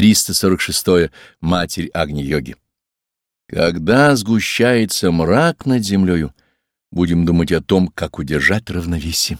346. -е. Матерь Агни-йоги. Когда сгущается мрак над землею, будем думать о том, как удержать равновесие.